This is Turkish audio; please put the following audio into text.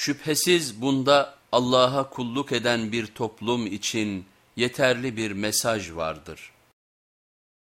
Şüphesiz bunda Allah'a kulluk eden bir toplum için yeterli bir mesaj vardır.''